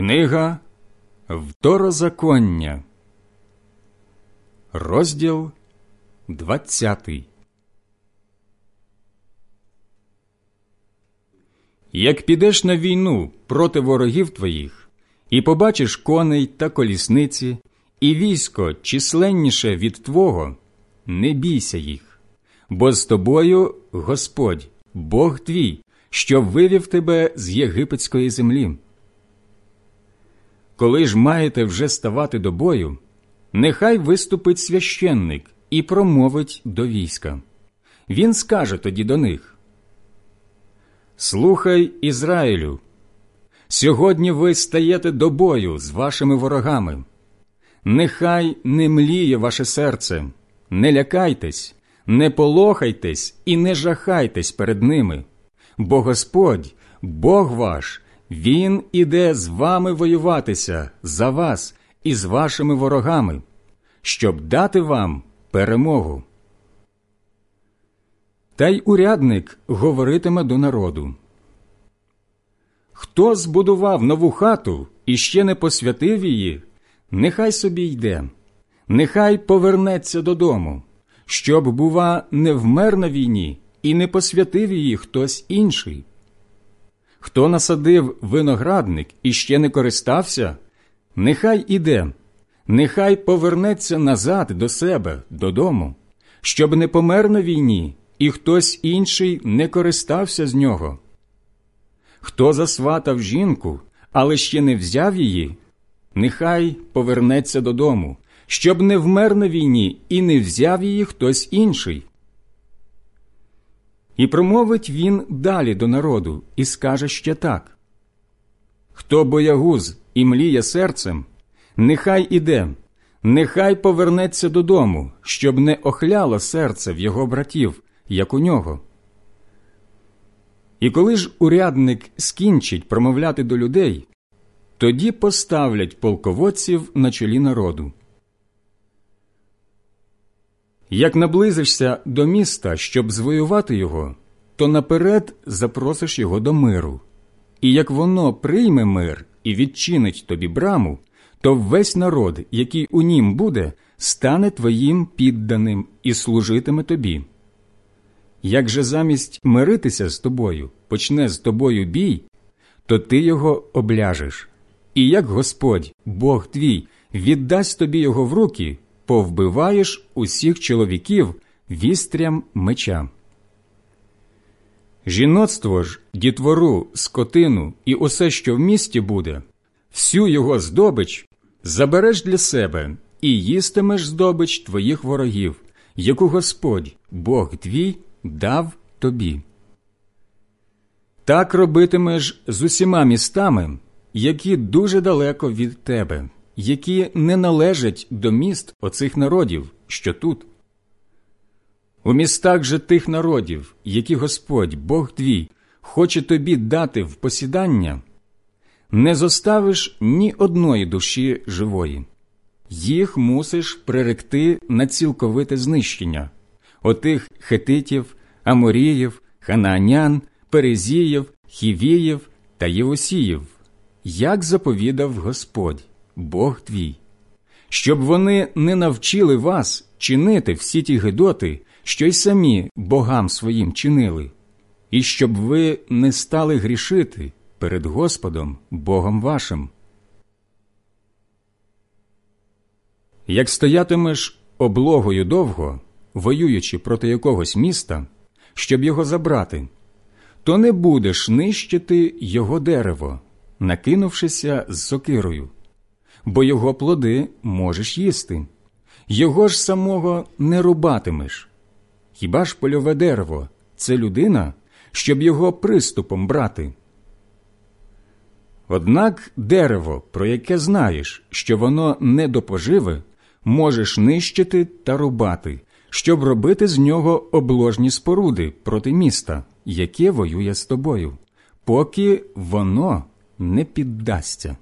Книга Второзаконня, розділ двадцятий. Як підеш на війну проти ворогів твоїх, і побачиш коней та колісниці, і військо численніше від Твого, не бійся їх, бо з тобою Господь, Бог твій, що вивів тебе з єгипетської землі. Коли ж маєте вже ставати до бою, нехай виступить священник і промовить до війська. Він скаже тоді до них: Слухай Ізраїлю, сьогодні ви стаєте до бою з вашими ворогами. Нехай не мліє ваше серце, не лякайтесь, не полохайтесь і не жахайтесь перед ними, бо Господь, Бог ваш, Він іде з вами воюватися за вас і з вашими ворогами, щоб дати вам перемогу. Та й урядник говоритиме до народу. Хто збудував нову хату і ще не посвятив її, нехай собі йде, нехай повернеться додому, щоб, бува, не вмер на війні і не посвятив її хтось інший. Хто насадив виноградник і ще не користався, нехай іде, нехай повернеться назад до себе, додому, щоб не помер на війні, і хтось інший не користався з нього. Хто засватав жінку, але ще не взяв її, нехай повернеться додому, щоб не вмер на війні і не взяв її хтось інший. І промовить він далі до народу і скаже ще так: Хто боягуз і мліє серцем, нехай іде, нехай повернеться додому, щоб не охляло серце в його братів, як у нього. І коли ж урядник скінчить промовляти до людей, тоді поставлять полководців на чолі народу. Як наблизишся до міста, щоб звоювати його, то наперед запросиш його до миру, і як воно прийме мир і відчинить тобі браму, то весь народ, який у нім буде, стане твоїм підданим і служитиме тобі. Як же замість миритися з тобою почне з тобою бій, то ти його обляжеш, і як Господь, Бог твій, віддасть тобі його в руки, повбиваєш усіх чоловіків вістрям меча. Жіноцтво ж, дітвору, скотину і усе, що в місті буде, всю його здобич забереш для себе і їстимеш здобич твоїх ворогів, яку Господь, Бог твій, дав тобі. Так робитимеш з усіма містами, які дуже далеко від тебе, які не належать до міст оцих народів, що тут. У містах же тих народів, які Господь, Бог твій, хоче тобі дати в посідання, не зоставиш ні одної душі живої, їх мусиш приректи на цілковите знищення. Отих хетитів, аморіїв, ханаанян, перезіїв, хівіїв та євосіїв, як заповідав Господь, Бог твій, щоб вони не навчили вас чинити всі ті гидоти, що й самі богам своїм чинили, і щоб ви не стали грішити перед Господом, Богом вашим. Як стоятимеш облогою довго, воюючи проти якогось міста, щоб його забрати, то не будеш нищити його дерево, накинувшися з сокирою, бо його плоди можеш їсти, його ж самого не рубатимеш. Хіба ж польове дерево це людина, щоб його приступом брати? Однак дерево, про яке знаєш, що воно не до поживи, можеш нищити та рубати, щоб робити з нього обложні споруди проти міста, яке воює з тобою, поки воно не піддасться.